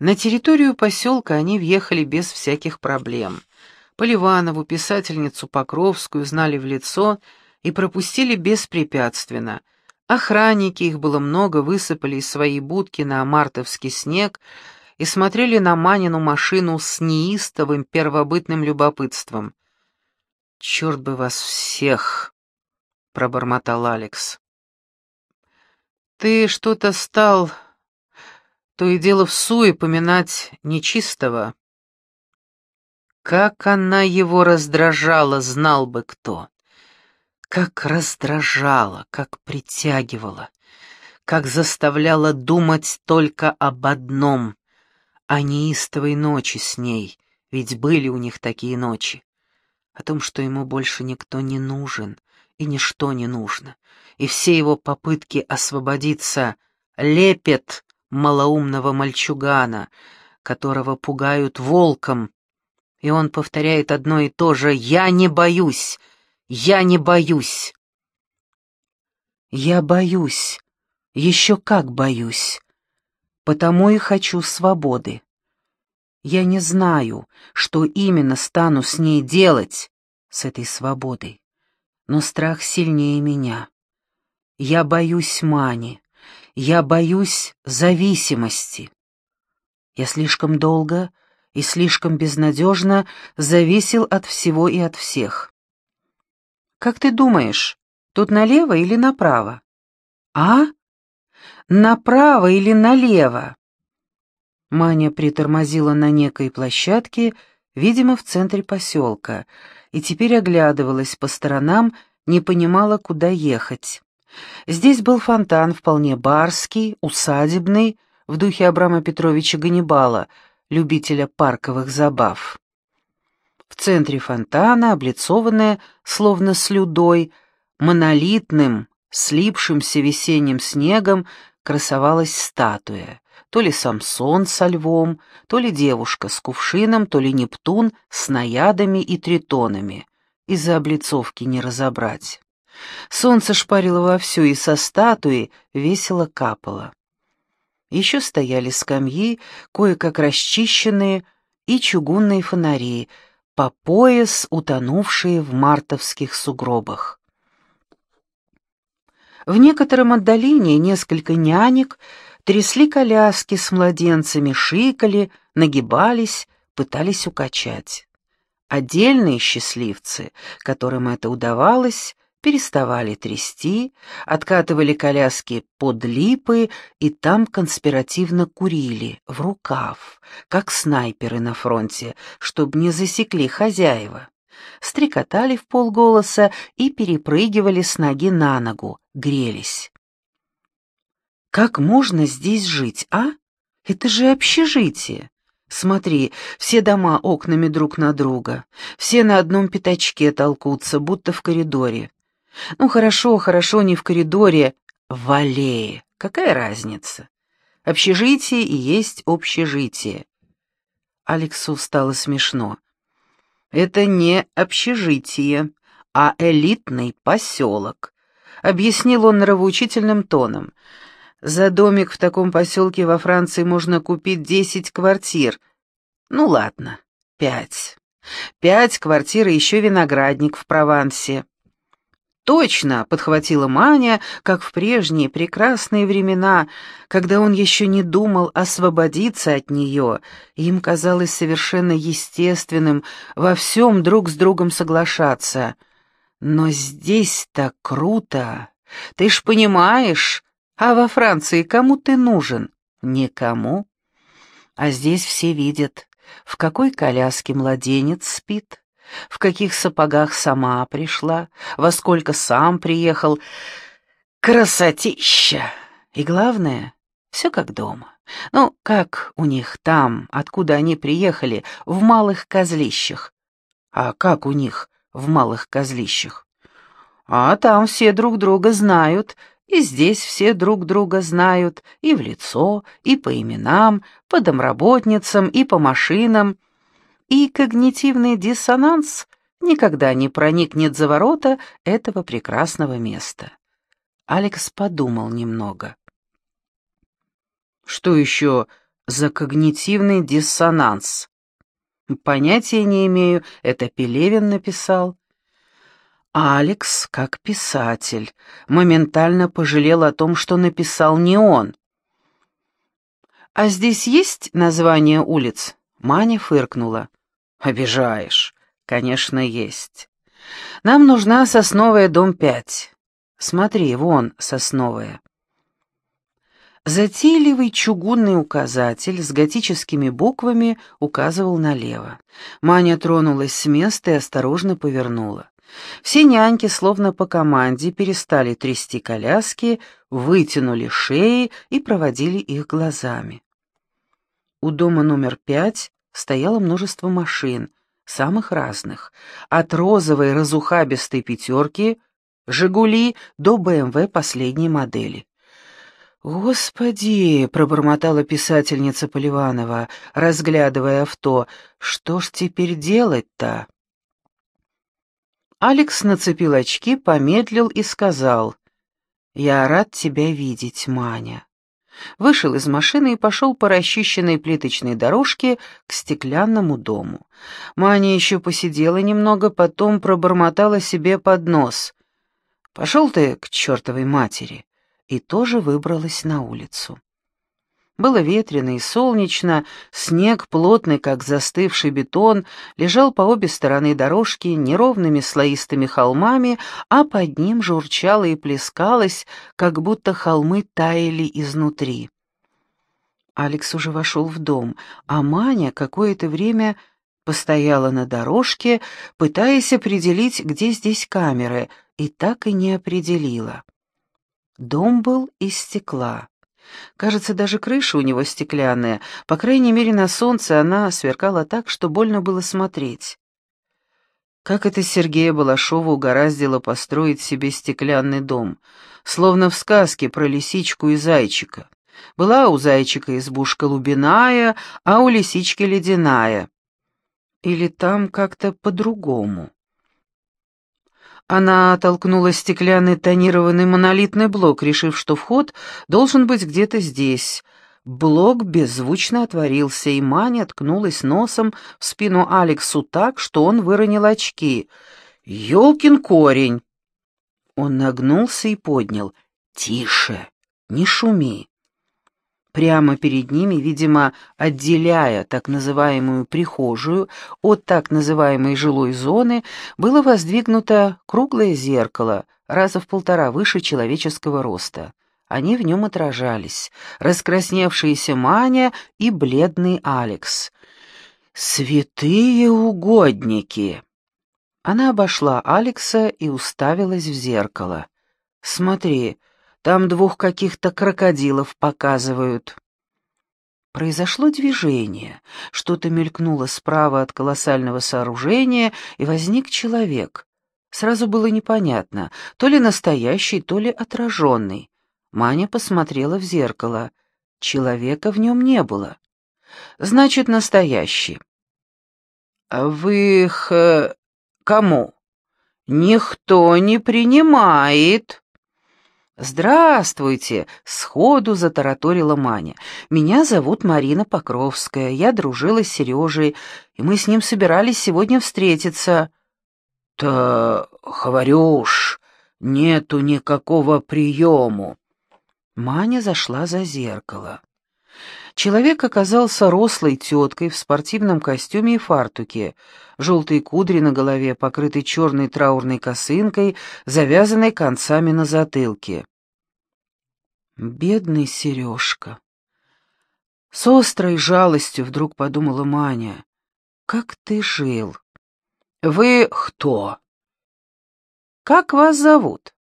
На территорию поселка они въехали без всяких проблем. Поливанову, писательницу Покровскую, знали в лицо и пропустили беспрепятственно. Охранники, их было много, высыпали из своей будки на мартовский снег и смотрели на Манину машину с неистовым первобытным любопытством. «Черт бы вас всех!» — пробормотал Алекс. «Ты что-то стал то и дело в суе поминать нечистого. Как она его раздражала, знал бы кто. Как раздражала, как притягивала, как заставляла думать только об одном — о неистовой ночи с ней, ведь были у них такие ночи. О том, что ему больше никто не нужен и ничто не нужно, и все его попытки освободиться лепет малоумного мальчугана, которого пугают волком, и он повторяет одно и то же «Я не боюсь! Я не боюсь!» «Я боюсь, еще как боюсь, потому и хочу свободы. Я не знаю, что именно стану с ней делать, с этой свободой, но страх сильнее меня. Я боюсь Мани, я боюсь зависимости. Я слишком долго и слишком безнадежно зависел от всего и от всех. Как ты думаешь, тут налево или направо? А? Направо или налево? Маня притормозила на некой площадке, видимо, в центре поселка, и теперь оглядывалась по сторонам, не понимала, куда ехать. Здесь был фонтан вполне барский, усадебный, в духе Абрама Петровича Ганнибала, любителя парковых забав. В центре фонтана, облицованная, словно слюдой, монолитным, слипшимся весенним снегом, красовалась статуя. То ли Самсон со львом, то ли девушка с кувшином, то ли Нептун с наядами и тритонами. Из-за облицовки не разобрать. Солнце шпарило вовсю, и со статуи весело капало. Еще стояли скамьи, кое-как расчищенные, и чугунные фонари, по пояс утонувшие в мартовских сугробах. В некотором отдалении несколько нянек трясли коляски с младенцами, шикали, нагибались, пытались укачать. Отдельные счастливцы, которым это удавалось, переставали трясти, откатывали коляски под липы и там конспиративно курили, в рукав, как снайперы на фронте, чтобы не засекли хозяева. Стрекотали в полголоса и перепрыгивали с ноги на ногу, грелись. «Как можно здесь жить, а? Это же общежитие!» Смотри, все дома окнами друг на друга, все на одном пятачке толкутся, будто в коридоре. Ну хорошо, хорошо, не в коридоре, в аллее. Какая разница? Общежитие и есть общежитие. Алексу стало смешно. Это не общежитие, а элитный поселок, объяснил он нравоучительным тоном. За домик в таком поселке во Франции можно купить десять квартир. Ну ладно, пять. Пять квартир и еще виноградник в Провансе. «Точно!» — подхватила Маня, как в прежние прекрасные времена, когда он еще не думал освободиться от нее, им казалось совершенно естественным во всем друг с другом соглашаться. «Но здесь так круто! Ты ж понимаешь, а во Франции кому ты нужен? Никому. А здесь все видят, в какой коляске младенец спит» в каких сапогах сама пришла, во сколько сам приехал. Красотища! И главное, все как дома. Ну, как у них там, откуда они приехали, в малых козлищах. А как у них в малых козлищах? А там все друг друга знают, и здесь все друг друга знают, и в лицо, и по именам, по домработницам, и по машинам — и когнитивный диссонанс никогда не проникнет за ворота этого прекрасного места. Алекс подумал немного. «Что еще за когнитивный диссонанс. Понятия не имею, это Пелевин написал. Алекс, как писатель, моментально пожалел о том, что написал не он. «А здесь есть название улиц?» Маня фыркнула. «Обижаешь. Конечно, есть. Нам нужна сосновая, дом 5. Смотри, вон сосновая». Затейливый чугунный указатель с готическими буквами указывал налево. Маня тронулась с места и осторожно повернула. Все няньки, словно по команде, перестали трясти коляски, вытянули шеи и проводили их глазами. У дома номер пять стояло множество машин, самых разных, от розовой разухабистой пятерки, «Жигули» до БМВ последней модели. «Господи!» — пробормотала писательница Поливанова, разглядывая авто. «Что ж теперь делать-то?» Алекс нацепил очки, помедлил и сказал. «Я рад тебя видеть, Маня». Вышел из машины и пошел по расчищенной плиточной дорожке к стеклянному дому. Маня еще посидела немного, потом пробормотала себе под нос. «Пошел ты к чертовой матери!» и тоже выбралась на улицу. Было ветрено и солнечно, снег, плотный, как застывший бетон, лежал по обе стороны дорожки неровными слоистыми холмами, а под ним журчало и плескалось, как будто холмы таяли изнутри. Алекс уже вошел в дом, а Маня какое-то время постояла на дорожке, пытаясь определить, где здесь камеры, и так и не определила. Дом был из стекла. Кажется, даже крыша у него стеклянная, по крайней мере, на солнце она сверкала так, что больно было смотреть. Как это Сергея Балашова угораздило построить себе стеклянный дом, словно в сказке про лисичку и зайчика. Была у зайчика избушка лубиная, а у лисички ледяная. Или там как-то по-другому. Она толкнула стеклянный тонированный монолитный блок, решив, что вход должен быть где-то здесь. Блок беззвучно отворился, и Маня ткнулась носом в спину Алексу так, что он выронил очки. «Елкин корень!» Он нагнулся и поднял. «Тише! Не шуми!» Прямо перед ними, видимо, отделяя так называемую прихожую от так называемой жилой зоны, было воздвигнуто круглое зеркало, раза в полтора выше человеческого роста. Они в нем отражались, раскрасневшиеся Маня и бледный Алекс. «Святые угодники!» Она обошла Алекса и уставилась в зеркало. «Смотри, там двух каких-то крокодилов показывают». Произошло движение, что-то мелькнуло справа от колоссального сооружения, и возник человек. Сразу было непонятно, то ли настоящий, то ли отраженный. Маня посмотрела в зеркало. Человека в нем не было. Значит, настоящий. «А «Вы их... Кому?» «Никто не принимает», «Здравствуйте!» — сходу затараторила Маня. «Меня зовут Марина Покровская, я дружила с Сережей, и мы с ним собирались сегодня встретиться». «Та, говорюш, нету никакого приему». Маня зашла за зеркало. Человек оказался рослой теткой в спортивном костюме и фартуке, желтые кудри на голове, покрыты черной траурной косынкой, завязанной концами на затылке. «Бедный Сережка!» С острой жалостью вдруг подумала Маня. «Как ты жил?» «Вы кто?» «Как вас зовут?»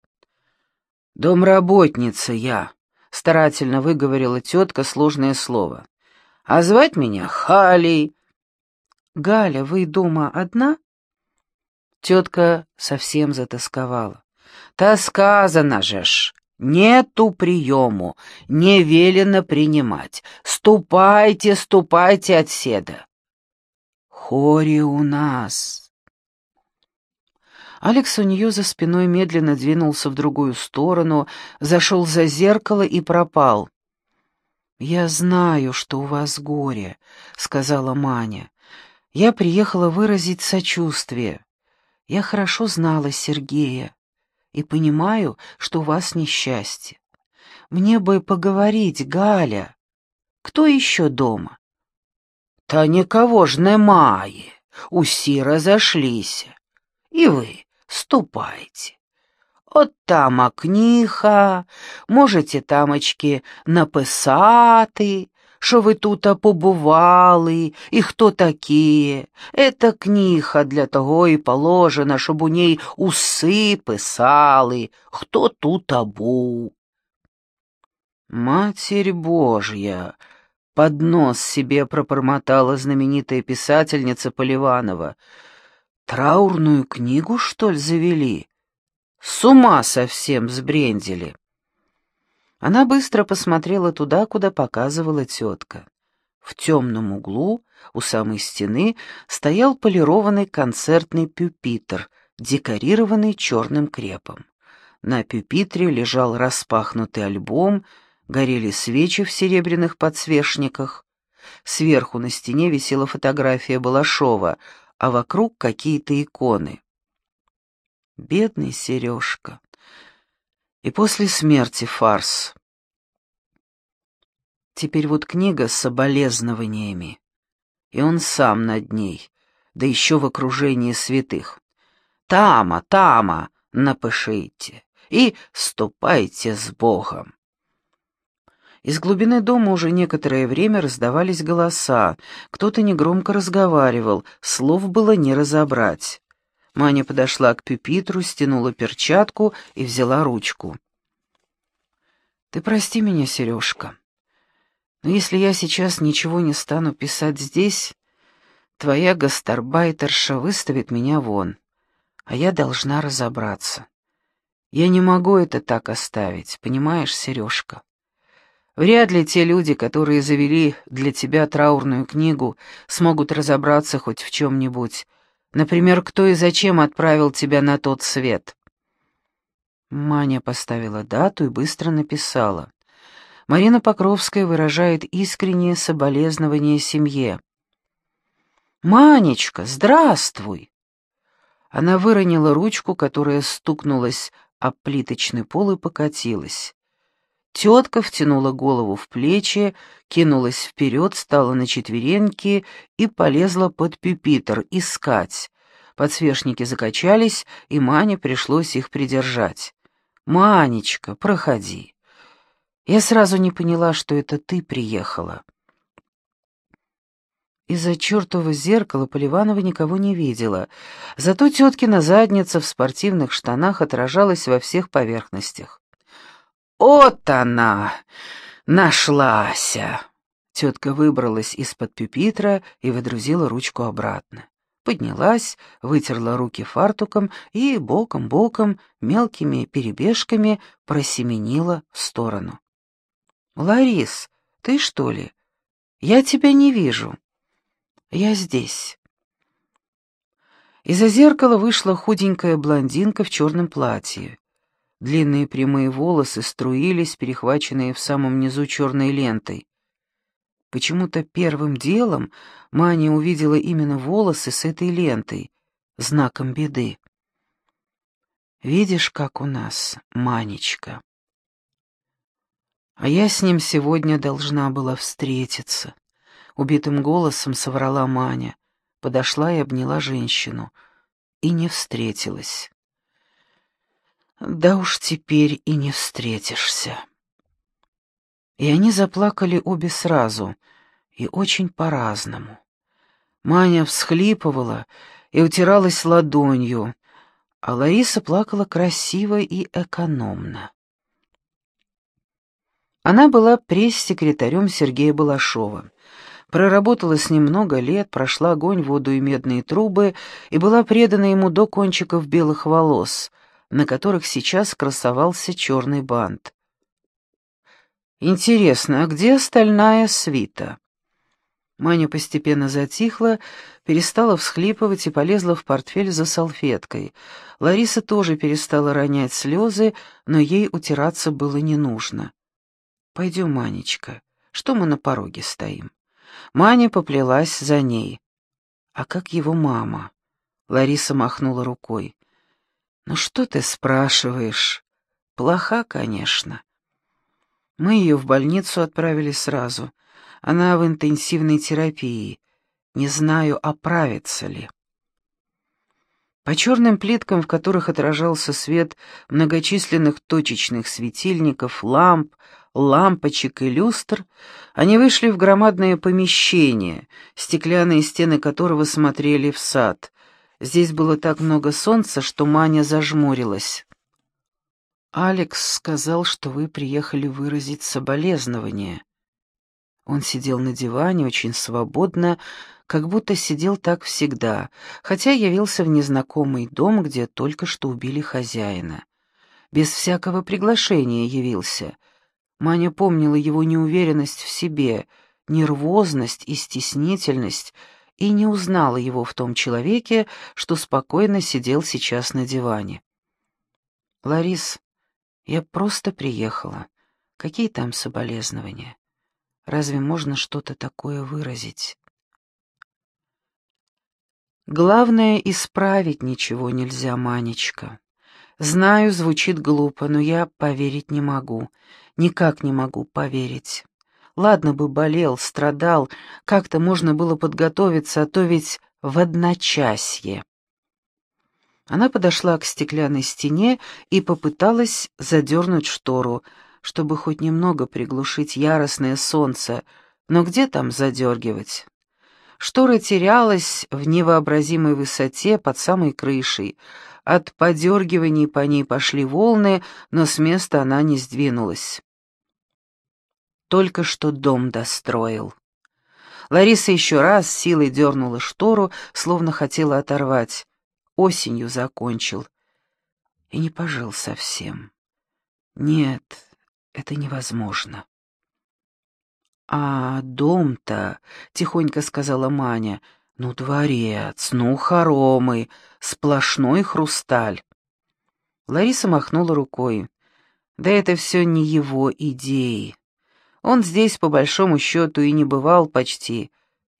«Домработница я», старательно выговорила тетка сложное слово. «А звать меня Халей». «Галя, вы дома одна?» Тетка совсем затасковала. «Та сказано же нету приему, не велено принимать. Ступайте, ступайте отседа». «Хори у нас», Алекс у нее за спиной медленно двинулся в другую сторону, зашел за зеркало и пропал. «Я знаю, что у вас горе», — сказала Маня. «Я приехала выразить сочувствие. Я хорошо знала Сергея и понимаю, что у вас несчастье. Мне бы поговорить, Галя. Кто еще дома?» «Та никого ж немає, усі разошлися. И вы ступайте. От тама книга, можете тамочки написати, що ви тут побували, і хто такі. Ета книга для того і положена, щоб у ній уси писали, хто тут був. Матерь Божья! Под нос себе пробормотала знаменитая писательница Поливанова. Траурную книгу, что ли, завели? С ума совсем сбрендили. Она быстро посмотрела туда, куда показывала тетка. В темном углу, у самой стены, стоял полированный концертный пюпитр, декорированный черным крепом. На пюпитре лежал распахнутый альбом, горели свечи в серебряных подсвечниках. Сверху на стене висела фотография Балашова, а вокруг какие-то иконы. Бедный Сережка. И после смерти фарс. Теперь вот книга с соболезнованиями. И он сам над ней, да еще в окружении святых. «Тама, Тама!» напишите и ступайте с Богом. Из глубины дома уже некоторое время раздавались голоса, кто-то негромко разговаривал, слов было не разобрать. Маня подошла к пюпитру, стянула перчатку и взяла ручку. «Ты прости меня, Сережка, но если я сейчас ничего не стану писать здесь, твоя гастарбайтерша выставит меня вон, а я должна разобраться. Я не могу это так оставить, понимаешь, Сережка?» Вряд ли те люди, которые завели для тебя траурную книгу, смогут разобраться хоть в чем-нибудь, Например, кто и зачем отправил тебя на тот свет?» Маня поставила дату и быстро написала. Марина Покровская выражает искреннее соболезнование семье. «Манечка, здравствуй!» Она выронила ручку, которая стукнулась об плиточный пол и покатилась. Тетка втянула голову в плечи, кинулась вперед, стала на четвереньки и полезла под пюпитр искать. Подсвечники закачались, и Мане пришлось их придержать. «Манечка, проходи». Я сразу не поняла, что это ты приехала. Из-за чертового зеркала Поливанова никого не видела, зато теткина задница в спортивных штанах отражалась во всех поверхностях. «Вот она! Нашлася!» Тетка выбралась из-под пюпитра и выдрузила ручку обратно. Поднялась, вытерла руки фартуком и боком-боком, мелкими перебежками просеменила в сторону. «Ларис, ты что ли? Я тебя не вижу. Я здесь». Из-за зеркала вышла худенькая блондинка в черном платье. Длинные прямые волосы струились, перехваченные в самом низу черной лентой. Почему-то первым делом Маня увидела именно волосы с этой лентой, знаком беды. «Видишь, как у нас, Манечка?» «А я с ним сегодня должна была встретиться», — убитым голосом соврала Маня, подошла и обняла женщину, и не встретилась. Да уж теперь и не встретишься. И они заплакали обе сразу, и очень по-разному. Маня всхлипывала и утиралась ладонью, а Лариса плакала красиво и экономно. Она была пресс-секретарем Сергея Балашова. Проработала с ним много лет, прошла огонь, воду и медные трубы и была предана ему до кончиков белых волос — на которых сейчас красовался черный бант. «Интересно, а где остальная свита?» Маня постепенно затихла, перестала всхлипывать и полезла в портфель за салфеткой. Лариса тоже перестала ронять слезы, но ей утираться было не нужно. «Пойдем, Манечка, что мы на пороге стоим. Маня поплелась за ней. А как его мама? Лариса махнула рукой. «Ну что ты спрашиваешь? Плоха, конечно. Мы ее в больницу отправили сразу. Она в интенсивной терапии. Не знаю, оправится ли». По черным плиткам, в которых отражался свет многочисленных точечных светильников, ламп, лампочек и люстр, они вышли в громадное помещение, стеклянные стены которого смотрели в сад. Здесь было так много солнца, что Маня зажмурилась. «Алекс сказал, что вы приехали выразить соболезнование». Он сидел на диване очень свободно, как будто сидел так всегда, хотя явился в незнакомый дом, где только что убили хозяина. Без всякого приглашения явился. Маня помнила его неуверенность в себе, нервозность и стеснительность, и не узнала его в том человеке, что спокойно сидел сейчас на диване. «Ларис, я просто приехала. Какие там соболезнования? Разве можно что-то такое выразить?» Главное, исправить ничего нельзя, Манечка. Знаю, звучит глупо, но я поверить не могу. Никак не могу поверить. Ладно бы болел, страдал, как-то можно было подготовиться, а то ведь в одночасье. Она подошла к стеклянной стене и попыталась задернуть штору, чтобы хоть немного приглушить яростное солнце, но где там задергивать? Штора терялась в невообразимой высоте под самой крышей. От подергиваний по ней пошли волны, но с места она не сдвинулась. Только что дом достроил. Лариса еще раз силой дернула штору, словно хотела оторвать. Осенью закончил. И не пожил совсем. Нет, это невозможно. «А дом-то», — тихонько сказала Маня, — «ну, дворец, ну, хоромы, сплошной хрусталь». Лариса махнула рукой. «Да это все не его идеи. Он здесь, по большому счету, и не бывал почти.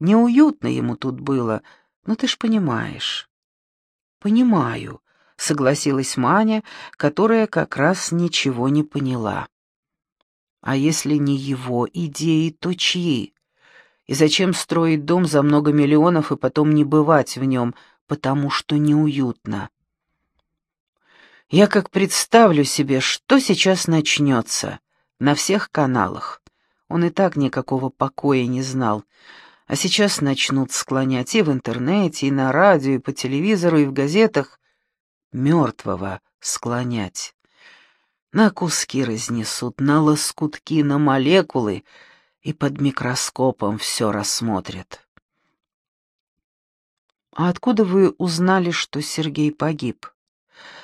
Неуютно ему тут было, ну ты ж понимаешь». «Понимаю», — согласилась Маня, которая как раз ничего не поняла. А если не его идеи, то чьи? И зачем строить дом за много миллионов и потом не бывать в нем, потому что неуютно? Я как представлю себе, что сейчас начнется на всех каналах. Он и так никакого покоя не знал, а сейчас начнут склонять и в интернете, и на радио, и по телевизору, и в газетах мертвого склонять. На куски разнесут, на лоскутки, на молекулы, и под микроскопом все рассмотрят. «А откуда вы узнали, что Сергей погиб?»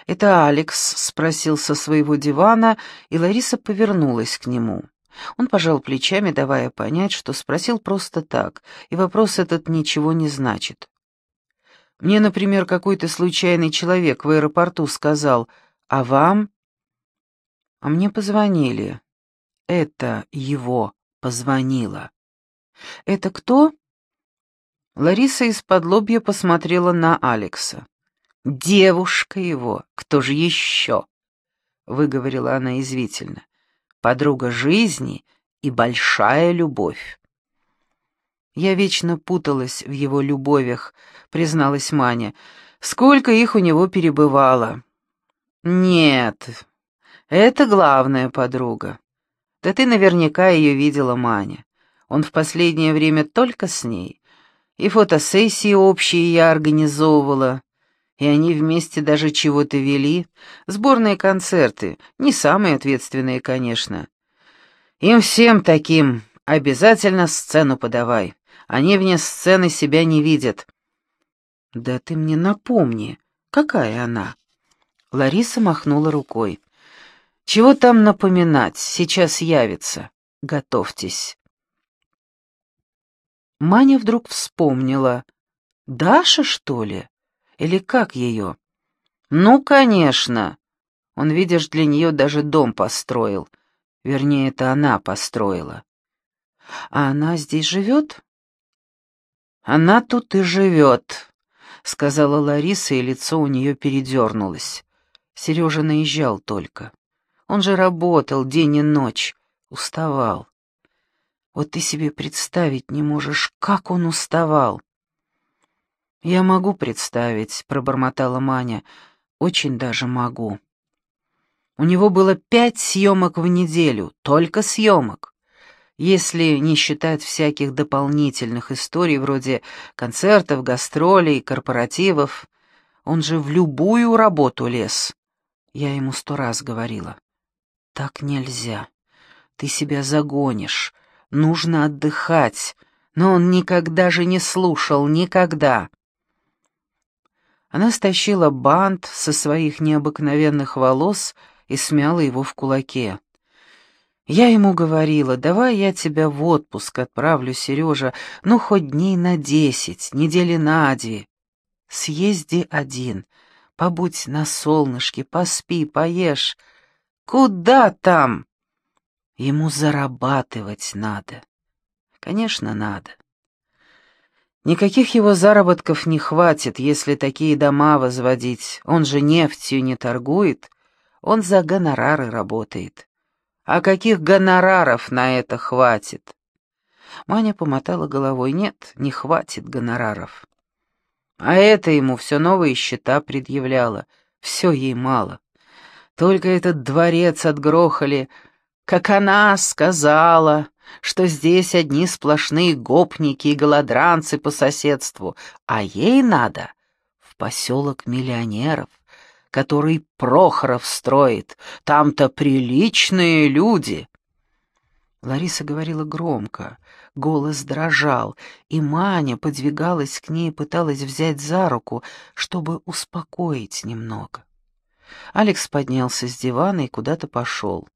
«Это Алекс», — спросил со своего дивана, и Лариса повернулась к нему. Он пожал плечами, давая понять, что спросил просто так, и вопрос этот ничего не значит. «Мне, например, какой-то случайный человек в аэропорту сказал, а вам а мне позвонили. Это его позвонило. Это кто? Лариса из-под лобья посмотрела на Алекса. «Девушка его, кто же еще?» — выговорила она извительно. «Подруга жизни и большая любовь». «Я вечно путалась в его любовях», — призналась Маня. «Сколько их у него перебывало». «Нет, это главная подруга. Да ты наверняка ее видела, Маня. Он в последнее время только с ней. И фотосессии общие я организовывала. И они вместе даже чего-то вели. Сборные концерты. Не самые ответственные, конечно. Им всем таким обязательно сцену подавай. Они вне сцены себя не видят. Да ты мне напомни, какая она? Лариса махнула рукой. Чего там напоминать, сейчас явится. Готовьтесь. Маня вдруг вспомнила. Даша, что ли? Или как ее? Ну, конечно. Он, видишь, для нее даже дом построил. Вернее, это она построила. А она здесь живет?» «Она тут и живет», — сказала Лариса, и лицо у нее передернулось. Сережа наезжал только. Он же работал день и ночь, уставал. Вот ты себе представить не можешь, как он уставал. «Я могу представить», — пробормотала Маня. «Очень даже могу». У него было пять съемок в неделю, только съемок. Если не считать всяких дополнительных историй вроде концертов, гастролей, корпоративов, он же в любую работу лез. Я ему сто раз говорила. «Так нельзя. Ты себя загонишь. Нужно отдыхать». Но он никогда же не слушал, никогда. Она стащила бант со своих необыкновенных волос и смяла его в кулаке. Я ему говорила, давай я тебя в отпуск отправлю, Сережа, ну хоть дней на десять, недели на две. Съезди один, побудь на солнышке, поспи, поешь. Куда там? Ему зарабатывать надо. Конечно, надо. Никаких его заработков не хватит, если такие дома возводить. Он же нефтью не торгует, он за гонорары работает. А каких гонораров на это хватит? Маня помотала головой. Нет, не хватит гонораров. А это ему все новые счета предъявляло. Все ей мало. Только этот дворец отгрохали, как она сказала, что здесь одни сплошные гопники и голодранцы по соседству, а ей надо в поселок миллионеров, который Прохоров строит. Там-то приличные люди. Лариса говорила громко, голос дрожал, и Маня подвигалась к ней и пыталась взять за руку, чтобы успокоить немного. Алекс поднялся с дивана и куда-то пошел.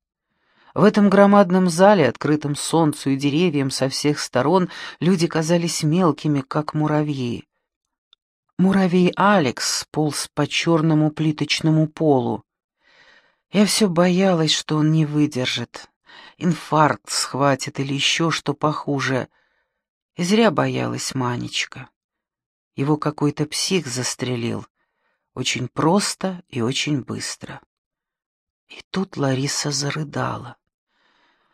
В этом громадном зале, открытом солнцу и деревьям со всех сторон, люди казались мелкими, как муравьи. Муравей Алекс полз по черному плиточному полу. Я все боялась, что он не выдержит. Инфаркт схватит или еще что похуже. И зря боялась Манечка. Его какой-то псих застрелил. Очень просто и очень быстро. И тут Лариса зарыдала.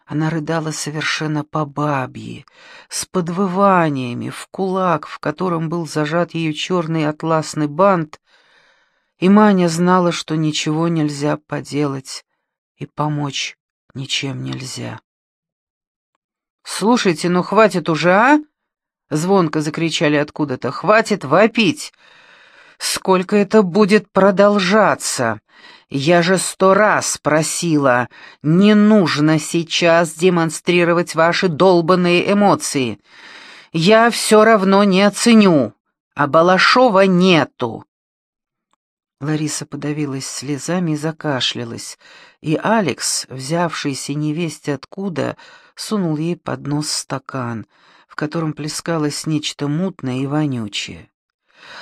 Она рыдала совершенно по бабье, с подвываниями, в кулак, в котором был зажат ее черный атласный бант, и Маня знала, что ничего нельзя поделать, и помочь ничем нельзя. «Слушайте, ну хватит уже, а?» — звонко закричали откуда-то. «Хватит вопить! Сколько это будет продолжаться? Я же сто раз просила, не нужно сейчас демонстрировать ваши долбанные эмоции. Я все равно не оценю, а Балашова нету. Лариса подавилась слезами и закашлялась, и Алекс, взявшийся невесть откуда, сунул ей под нос стакан, в котором плескалось нечто мутное и вонючее.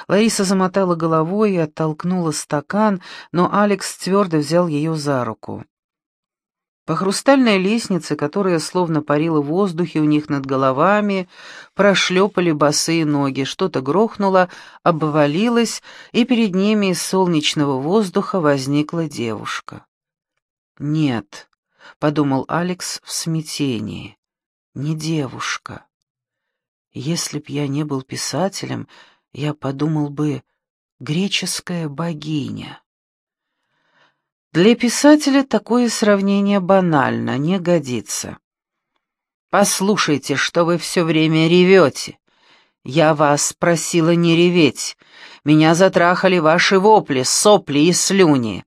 Лариса замотала головой и оттолкнула стакан, но Алекс твердо взял ее за руку. По хрустальной лестнице, которая словно парила в воздухе у них над головами, прошлепали босые ноги, что-то грохнуло, обвалилось, и перед ними из солнечного воздуха возникла девушка. «Нет», — подумал Алекс в смятении, — «не девушка. Если б я не был писателем, я подумал бы «греческая богиня». Для писателя такое сравнение банально, не годится. «Послушайте, что вы все время ревете. Я вас просила не реветь. Меня затрахали ваши вопли, сопли и слюни».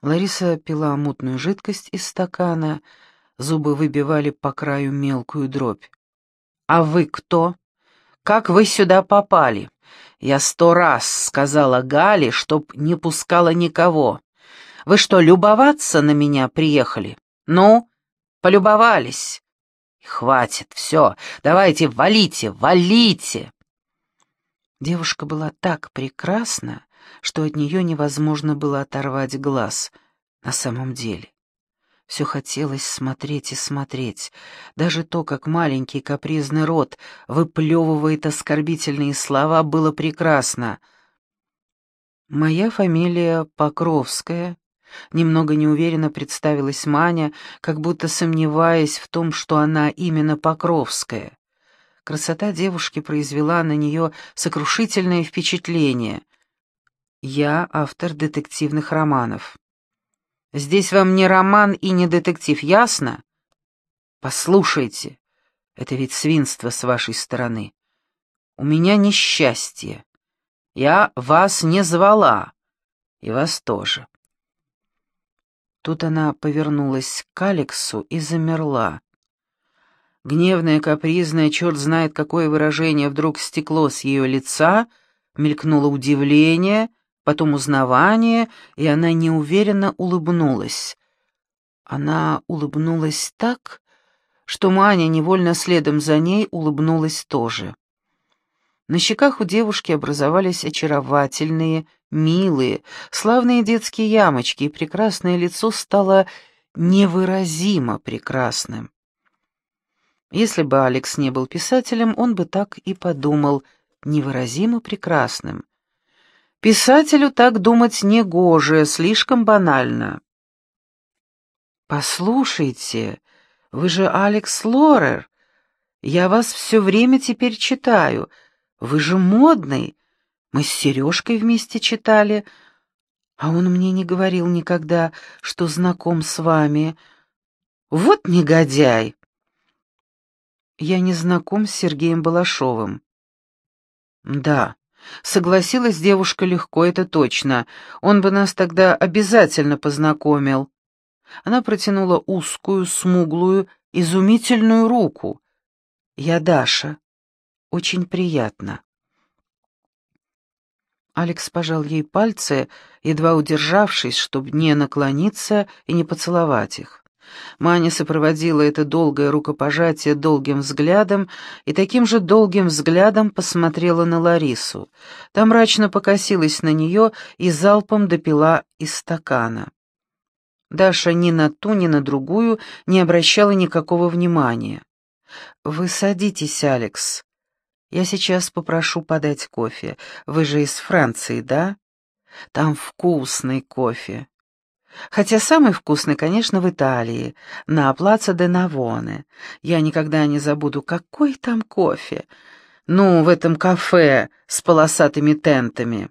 Лариса пила мутную жидкость из стакана, зубы выбивали по краю мелкую дробь. «А вы кто?» Как вы сюда попали? Я сто раз сказала Гале, чтоб не пускала никого. Вы что, любоваться на меня приехали? Ну, полюбовались. Хватит, все, давайте, валите, валите. Девушка была так прекрасна, что от нее невозможно было оторвать глаз на самом деле. Все хотелось смотреть и смотреть. Даже то, как маленький капризный рот выплевывает оскорбительные слова, было прекрасно. «Моя фамилия Покровская», — немного неуверенно представилась Маня, как будто сомневаясь в том, что она именно Покровская. Красота девушки произвела на нее сокрушительное впечатление. «Я автор детективных романов». Здесь вам не роман и не детектив, ясно? Послушайте, это ведь свинство с вашей стороны. У меня несчастье. Я вас не звала, и вас тоже. Тут она повернулась к Алексу и замерла. Гневное, капризное, черт знает какое выражение вдруг стекло с ее лица, мелькнуло удивление, потом узнавание, и она неуверенно улыбнулась. Она улыбнулась так, что Маня невольно следом за ней улыбнулась тоже. На щеках у девушки образовались очаровательные, милые, славные детские ямочки, и прекрасное лицо стало невыразимо прекрасным. Если бы Алекс не был писателем, он бы так и подумал, невыразимо прекрасным. Писателю так думать негоже, слишком банально. «Послушайте, вы же Алекс Лорер. Я вас все время теперь читаю. Вы же модный. Мы с Сережкой вместе читали, а он мне не говорил никогда, что знаком с вами. Вот негодяй!» «Я не знаком с Сергеем Балашовым». «Да, Согласилась девушка легко, это точно. Он бы нас тогда обязательно познакомил. Она протянула узкую, смуглую, изумительную руку. «Я Даша. Очень приятно». Алекс пожал ей пальцы, едва удержавшись, чтобы не наклониться и не поцеловать их. Маня сопроводила это долгое рукопожатие долгим взглядом и таким же долгим взглядом посмотрела на Ларису. Там мрачно покосилась на нее и залпом допила из стакана. Даша ни на ту, ни на другую не обращала никакого внимания. «Вы садитесь, Алекс. Я сейчас попрошу подать кофе. Вы же из Франции, да? Там вкусный кофе. Хотя самый вкусный, конечно, в Италии, на Плаца де Навоне. Я никогда не забуду, какой там кофе. Ну, в этом кафе с полосатыми тентами.